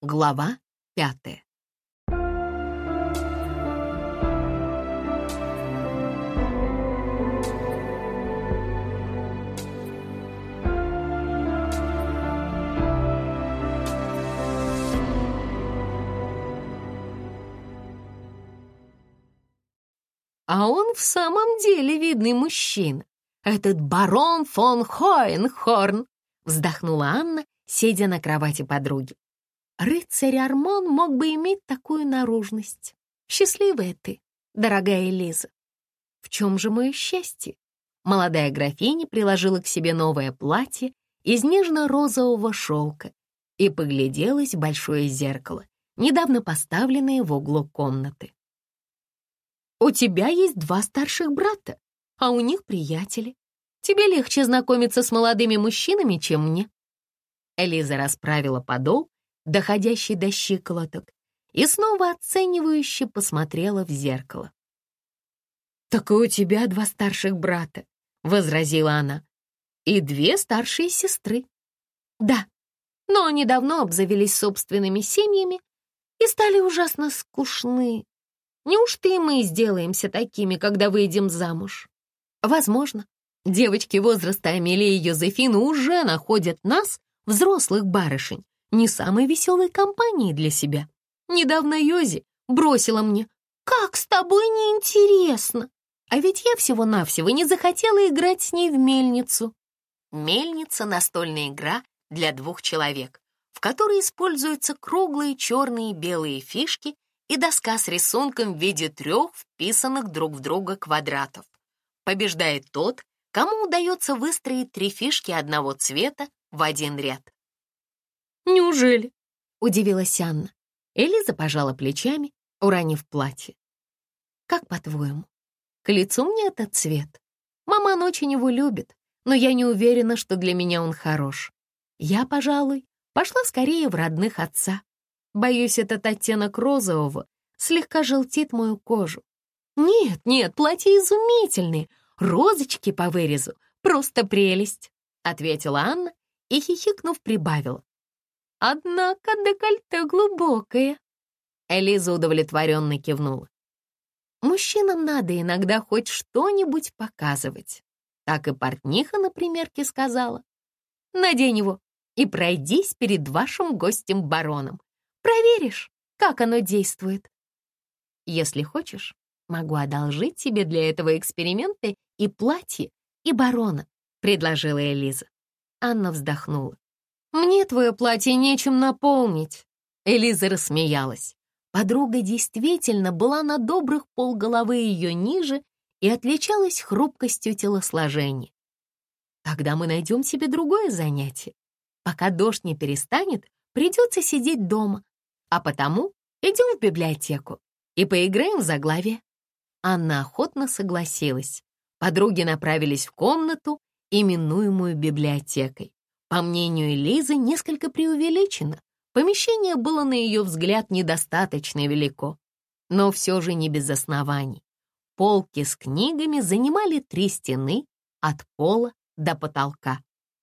Глава пятая. А он в самом деле видный мужчина. Этот барон фон Хоенхорн, вздохнула Анна, сидя на кровати подруги. Рыцарь Армон мог бы иметь такую наружность. Счастливая ты, дорогая Элиза. В чем же мое счастье? Молодая графиня приложила к себе новое платье из нежно-розового шелка и погляделась в большое зеркало, недавно поставленное в углу комнаты. У тебя есть два старших брата, а у них приятели. Тебе легче знакомиться с молодыми мужчинами, чем мне». Элиза расправила подол, доходящий до щиколоток, и снова оценивающе посмотрела в зеркало. «Так и у тебя два старших брата», — возразила она, «и две старшие сестры». «Да, но они давно обзавелись собственными семьями и стали ужасно скучны Неужто и мы сделаемся такими, когда выйдем замуж? Возможно. Девочки возраста Амелии и Йозефины уже находят нас, взрослых барышень, не самой веселой компанией для себя. Недавно Йози бросила мне «Как с тобой неинтересно!» А ведь я всего-навсего не захотела играть с ней в мельницу. Мельница — настольная игра для двух человек, в которой используются круглые черные и белые фишки и доска с рисунком в виде трех вписанных друг в друга квадратов. Побеждает тот, кому удается выстроить три фишки одного цвета в один ряд. «Неужели?» — удивилась Анна. Элиза пожала плечами, уронив платье. «Как по-твоему, к лицу мне этот цвет? Маман очень его любит, но я не уверена, что для меня он хорош. Я, пожалуй, пошла скорее в родных отца. Боюсь, этот оттенок розового слегка желтит мою кожу. Нет, нет, платье изумительное, розочки по вырезу, просто прелесть, ответила Анна и, хихикнув, прибавила. Однако декольте глубокое. Элиза удовлетворенно кивнула. Мужчинам надо иногда хоть что-нибудь показывать. Так и портниха на примерке сказала. Надень его и пройдись перед вашим гостем-бароном. Проверишь, как оно действует. Если хочешь, могу одолжить тебе для этого эксперимента и платье, и барона», — предложила Элиза. Анна вздохнула. «Мне твое платье нечем наполнить». Элиза рассмеялась. Подруга действительно была на добрых полголовы ее ниже и отличалась хрупкостью телосложения. «Тогда мы найдем себе другое занятие. Пока дождь не перестанет, придется сидеть дома, а потому идем в библиотеку и поиграем в заглавие». Анна охотно согласилась. Подруги направились в комнату, именуемую библиотекой. По мнению Лизы, несколько преувеличено. Помещение было, на ее взгляд, недостаточно велико, но все же не без оснований. Полки с книгами занимали три стены от пола до потолка.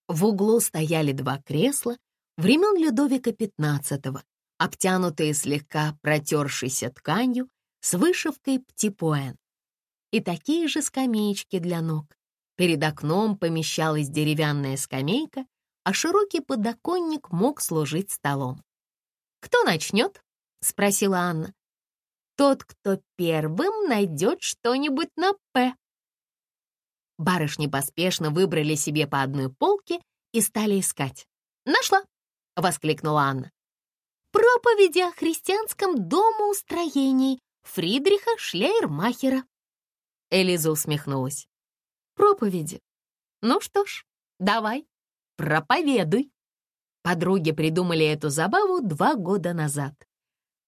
В углу стояли два кресла времен Людовика XV обтянутые слегка протершейся тканью с вышивкой «Птипуэн». И такие же скамеечки для ног. Перед окном помещалась деревянная скамейка, а широкий подоконник мог служить столом. «Кто начнет?» — спросила Анна. «Тот, кто первым найдет что-нибудь на «П». Барышни поспешно выбрали себе по одной полке и стали искать. «Нашла!» — воскликнула Анна. Проповеди о христианском домоустроении Фридриха Шлейермахера. Элиза усмехнулась. Проповеди. Ну что ж, давай, проповедуй. Подруги придумали эту забаву два года назад.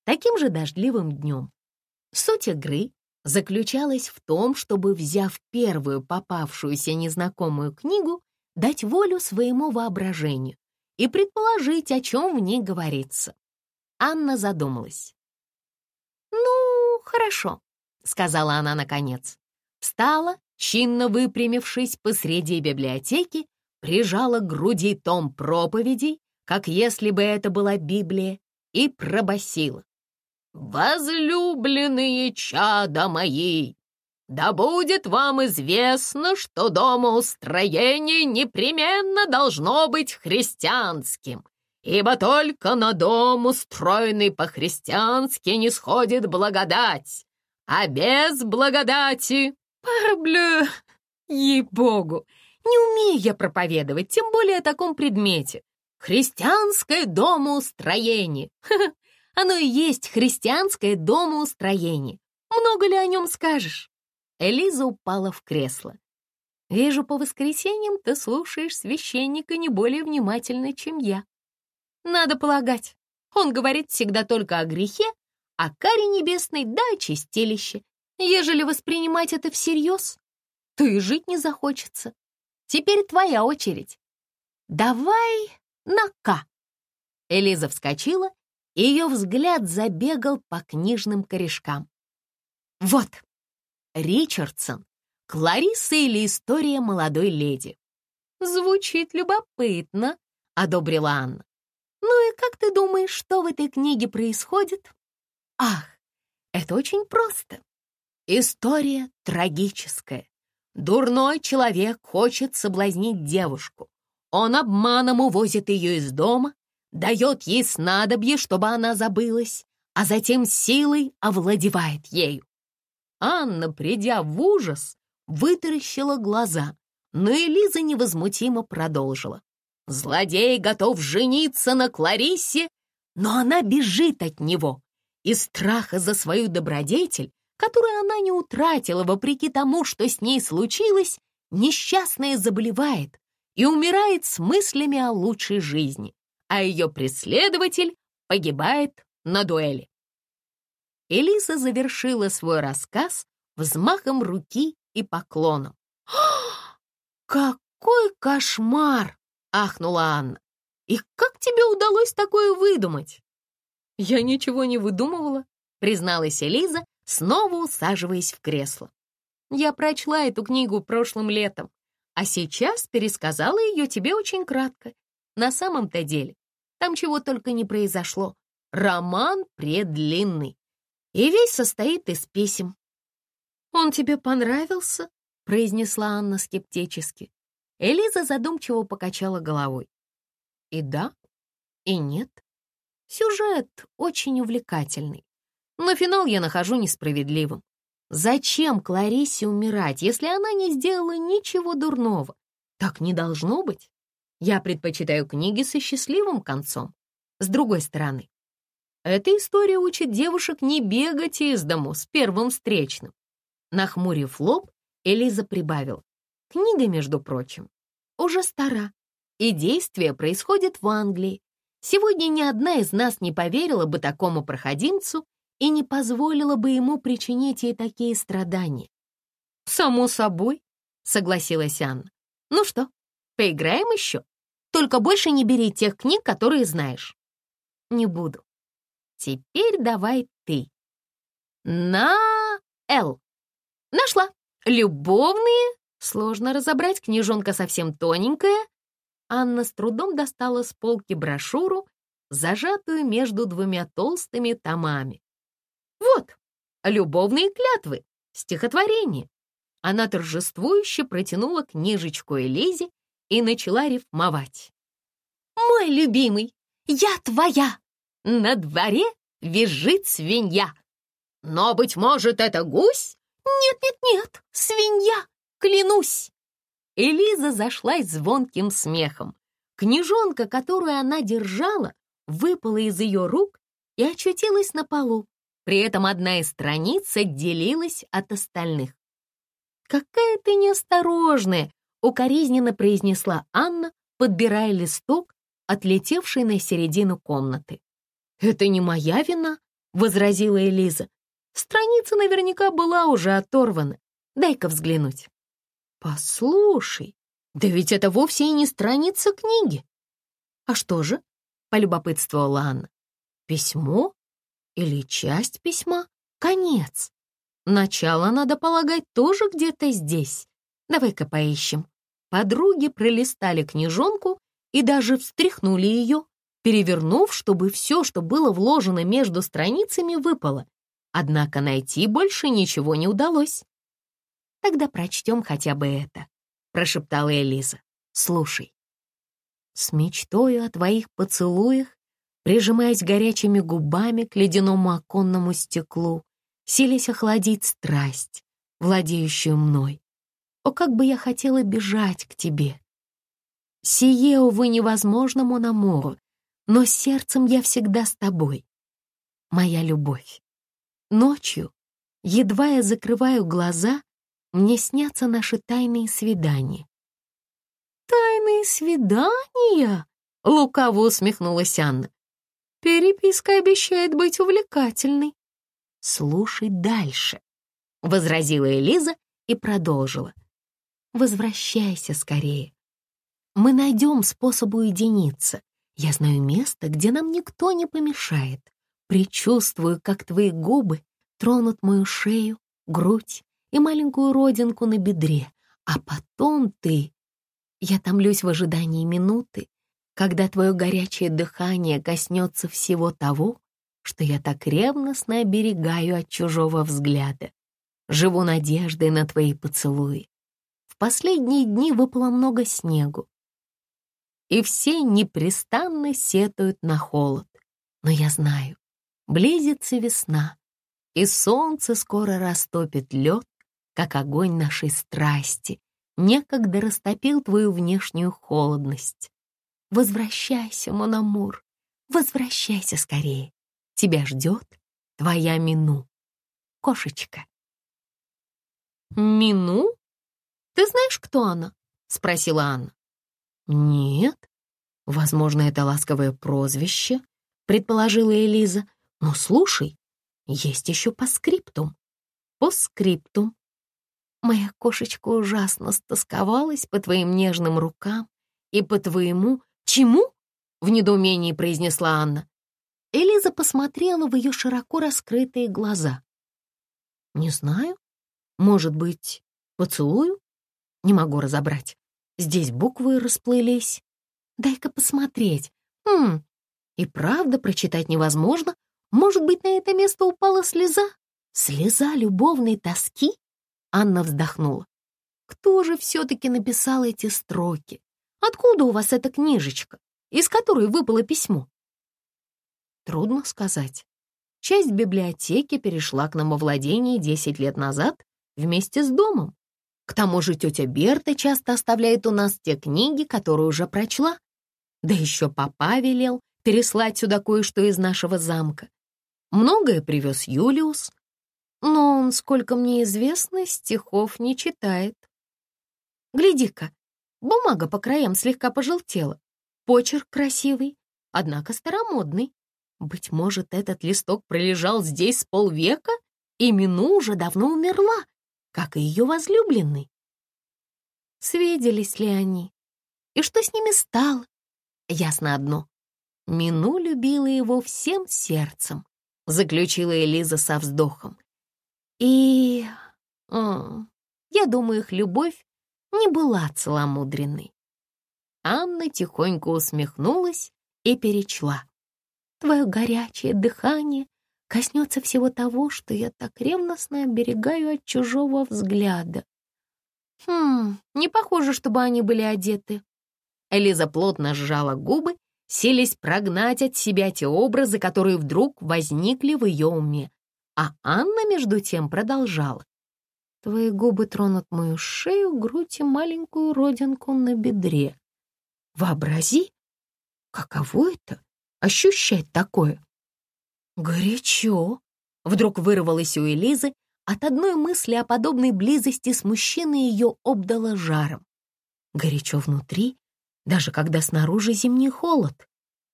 Таким же дождливым днем. Суть игры заключалась в том, чтобы, взяв первую попавшуюся незнакомую книгу, дать волю своему воображению и предположить, о чем в ней говорится. Анна задумалась. «Ну, хорошо», — сказала она наконец. Встала, чинно выпрямившись посреди библиотеки, прижала к груди том проповедей, как если бы это была Библия, и пробасила. «Возлюбленные чада мои, да будет вам известно, что домоустроение непременно должно быть христианским, ибо только на дом, устроенный по-христиански, не сходит благодать, а без благодати... Парблю, ей-богу, не умею я проповедовать, тем более о таком предмете. Христианское домоустроение. Ха -ха, оно и есть христианское домоустроение. Много ли о нем скажешь? Элиза упала в кресло. «Вижу, по воскресеньям ты слушаешь священника не более внимательно, чем я. Надо полагать, он говорит всегда только о грехе, о каре небесной да о чистилище. Ежели воспринимать это всерьез, то и жить не захочется. Теперь твоя очередь. Давай на «К». Элиза вскочила, и ее взгляд забегал по книжным корешкам. Вот, Ричардсон, Клариса или история молодой леди. Звучит любопытно, одобрила Анна. Ну и как ты думаешь, что в этой книге происходит? Ах, это очень просто. История трагическая. Дурной человек хочет соблазнить девушку. Он обманом увозит ее из дома, дает ей снадобье, чтобы она забылась, а затем силой овладевает ею. Анна, придя в ужас, вытаращила глаза, но Элиза невозмутимо продолжила. Злодей готов жениться на Клариссе, но она бежит от него. Из страха за свою добродетель, которую она не утратила вопреки тому, что с ней случилось, несчастная заболевает и умирает с мыслями о лучшей жизни, а ее преследователь погибает на дуэли. Элиза завершила свой рассказ взмахом руки и поклоном. «Какой кошмар!» — ахнула Анна. «И как тебе удалось такое выдумать?» «Я ничего не выдумывала», — призналась Элиза, снова усаживаясь в кресло. «Я прочла эту книгу прошлым летом, а сейчас пересказала ее тебе очень кратко. На самом-то деле, там чего только не произошло. Роман предлинный и весь состоит из писем. «Он тебе понравился?» — произнесла Анна скептически. Элиза задумчиво покачала головой. И да, и нет. Сюжет очень увлекательный, но финал я нахожу несправедливым. Зачем Кларисе умирать, если она не сделала ничего дурного? Так не должно быть. Я предпочитаю книги со счастливым концом. С другой стороны, эта история учит девушек не бегать из дому с первым встречным. Нахмурив лоб, Элиза прибавила. Книга, между прочим, уже стара, и действие происходит в Англии. Сегодня ни одна из нас не поверила бы такому проходимцу и не позволила бы ему причинить ей такие страдания. «Само собой», — согласилась Анна. «Ну что, поиграем еще? Только больше не бери тех книг, которые знаешь». «Не буду. Теперь давай ты. На Л. Нашла. Любовные. Сложно разобрать, книжонка совсем тоненькая. Анна с трудом достала с полки брошюру, зажатую между двумя толстыми томами. Вот, любовные клятвы, стихотворение. Она торжествующе протянула книжечку Элизе и начала рифмовать. «Мой любимый, я твоя, на дворе визжит свинья. Но, быть может, это гусь? Нет-нет-нет, свинья, клянусь. Элиза зашлась звонким смехом. Книжонка, которую она держала, выпала из ее рук и очутилась на полу. При этом одна из страниц отделилась от остальных. «Какая ты неосторожная!» — укоризненно произнесла Анна, подбирая листок, отлетевший на середину комнаты. «Это не моя вина», — возразила Элиза. «Страница наверняка была уже оторвана. Дай-ка взглянуть». «Послушай, да ведь это вовсе и не страница книги». «А что же?» — полюбопытствовала Анна. «Письмо? Или часть письма? Конец. Начало, надо полагать, тоже где-то здесь. Давай-ка поищем». Подруги пролистали книжонку и даже встряхнули ее, перевернув, чтобы все, что было вложено между страницами, выпало. Однако найти больше ничего не удалось. «Тогда прочтем хотя бы это», — прошептала Элиза. «Слушай. С мечтою о твоих поцелуях, прижимаясь горячими губами к ледяному оконному стеклу, силясь охладить страсть, владеющую мной. О, как бы я хотела бежать к тебе! Сие, увы, невозможно, Мономору, но сердцем я всегда с тобой. Моя любовь. Ночью, едва я закрываю глаза, мне снятся наши тайные свидания. «Тайные свидания?» — лукаво усмехнулась Анна. «Переписка обещает быть увлекательной». «Слушай дальше», — возразила Элиза и продолжила. «Возвращайся скорее. Мы найдем способ уединиться. Я знаю место, где нам никто не помешает. Причувствую, как твои губы тронут мою шею, грудь и маленькую родинку на бедре, а потом ты... Я томлюсь в ожидании минуты, когда твое горячее дыхание коснется всего того, что я так ревностно оберегаю от чужого взгляда. Живу надеждой на твои поцелуи. В последние дни выпало много снегу, и все непрестанно сетуют на холод. Но я знаю, близится весна, и солнце скоро растопит лед, как огонь нашей страсти, некогда растопил твою внешнюю холодность. Возвращайся, Мономур, возвращайся скорее. Тебя ждет твоя Мину. Кошечка. Мину? Ты знаешь, кто она? Спросила Анна. Нет. Возможно, это ласковое прозвище, предположила Элиза. Но слушай, есть еще по скриптум. По скриптум. Моя кошечка ужасно стосковалась по твоим нежным рукам и по твоему... Чему? В недоумении произнесла Анна. Элиза посмотрела в ее широко раскрытые глаза. «Не знаю. Может быть, поцелую? Не могу разобрать. Здесь буквы расплылись. Дай-ка посмотреть. Хм, и правда прочитать невозможно. Может быть, на это место упала слеза? Слеза любовной тоски? Анна вздохнула. Кто же все-таки написал эти строки? Откуда у вас эта книжечка, из которой выпало письмо? Трудно сказать. Часть библиотеки перешла к нам во владение 10 лет назад вместе с домом. К тому же тетя Берта часто оставляет у нас те книги, которые уже прочла. Да еще папа велел переслать сюда кое-что из нашего замка. Многое привез Юлиус, но он, сколько мне известно, стихов не читает. Гляди-ка, бумага по краям слегка пожелтела, почерк красивый, однако старомодный. Быть может, этот листок пролежал здесь с полвека, и Мину уже давно умерла, как и ее возлюбленный. Свиделись ли они? И что с ними стало? Ясно одно. Мину любила его всем сердцем, заключила Элиза со вздохом. И... О, я думаю, их любовь не была целомудренной. Анна тихонько усмехнулась и перечла. Твое горячее дыхание коснется всего того, что я так ревностно оберегаю от чужого взгляда. Хм, не похоже, чтобы они были одеты. Элиза плотно сжала губы, селись прогнать от себя те образы, которые вдруг возникли в ее уме. А Анна, между тем, продолжала. Твои губы тронут мою шею, грудь и маленькую родинку на бедре. Вообрази, каково это — ощущать такое? Горячо. Вдруг вырвалось у Элизы, от одной мысли о подобной близости с мужчиной ее обдало жаром. Горячо внутри, даже когда снаружи зимний холод.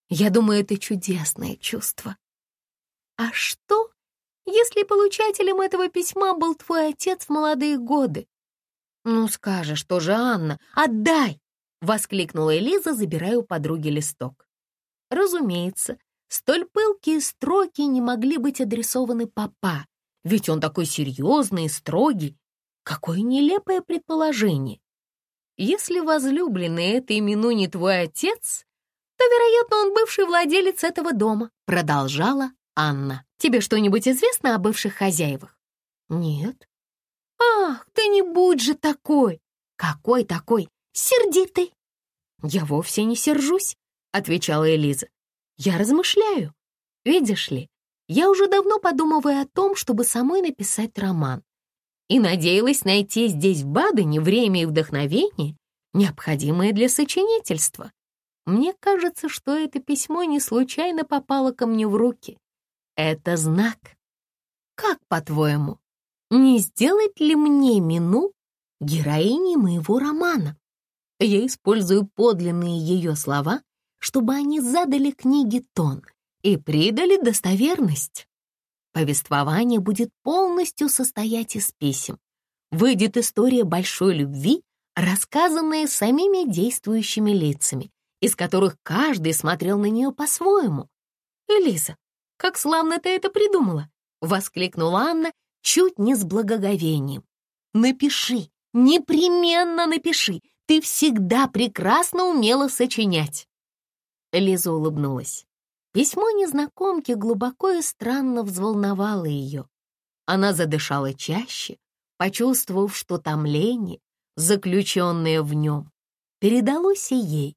Я думаю, это чудесное чувство. А что, если получателем этого письма был твой отец в молодые годы? Ну, скажешь тоже, Анна, отдай! Воскликнула Элиза, забирая у подруги листок. Разумеется, столь пылкие строки не могли быть адресованы папа, ведь он такой серьезный и строгий. Какое нелепое предположение. Если возлюбленный это именно не твой отец, то, вероятно, он бывший владелец этого дома», — продолжала Анна. «Тебе что-нибудь известно о бывших хозяевах?» «Нет». «Ах, ты не будь же такой!» «Какой такой? Сердитый!» «Я вовсе не сержусь», — отвечала Элиза. «Я размышляю. Видишь ли, я уже давно подумываю о том, чтобы самой написать роман. И надеялась найти здесь, в Бадене, время и вдохновение, необходимое для сочинительства. Мне кажется, что это письмо не случайно попало ко мне в руки. Это знак. Как, по-твоему, не сделать ли мне Мину героиней моего романа? Я использую подлинные ее слова, чтобы они задали книге тон и придали достоверность. Повествование будет полностью состоять из писем. Выйдет история большой любви, рассказанная самими действующими лицами, из которых каждый смотрел на нее по-своему. «Элиза, как славно ты это придумала!» — воскликнула Анна чуть не с благоговением. «Напиши, непременно напиши, ты всегда прекрасно умела сочинять!» Лиза улыбнулась. Письмо незнакомки глубоко и странно взволновало ее. Она задышала чаще, почувствовав, что томление, заключенное в нем, передалось и ей.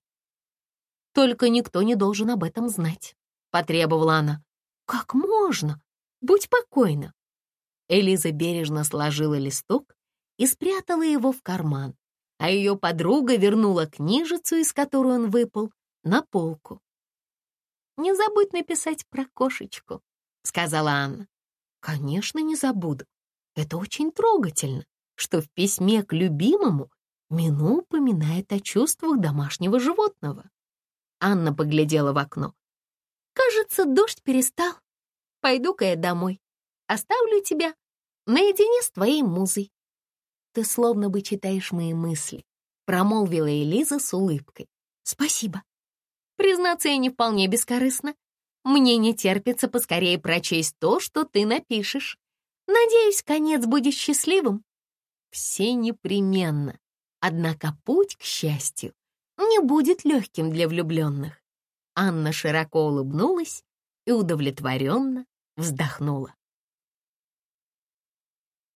Только никто не должен об этом знать, — потребовала она. «Как можно? Будь покойна». Элиза бережно сложила листок и спрятала его в карман, а ее подруга вернула книжицу, из которой он выпал, на полку. «Не забудь написать про кошечку», — сказала Анна. «Конечно, не забуду. Это очень трогательно, что в письме к любимому Мину упоминает о чувствах домашнего животного. Анна поглядела в окно. «Кажется, дождь перестал. Пойду-ка я домой. Оставлю тебя наедине с твоей музой». «Ты словно бы читаешь мои мысли», — промолвила Элиза с улыбкой. «Спасибо. Признаться, я не вполне бескорыстна. Мне не терпится поскорее прочесть то, что ты напишешь. Надеюсь, конец будет счастливым». «Все непременно. Однако путь к счастью не будет легким для влюбленных. Анна широко улыбнулась и удовлетворенно вздохнула.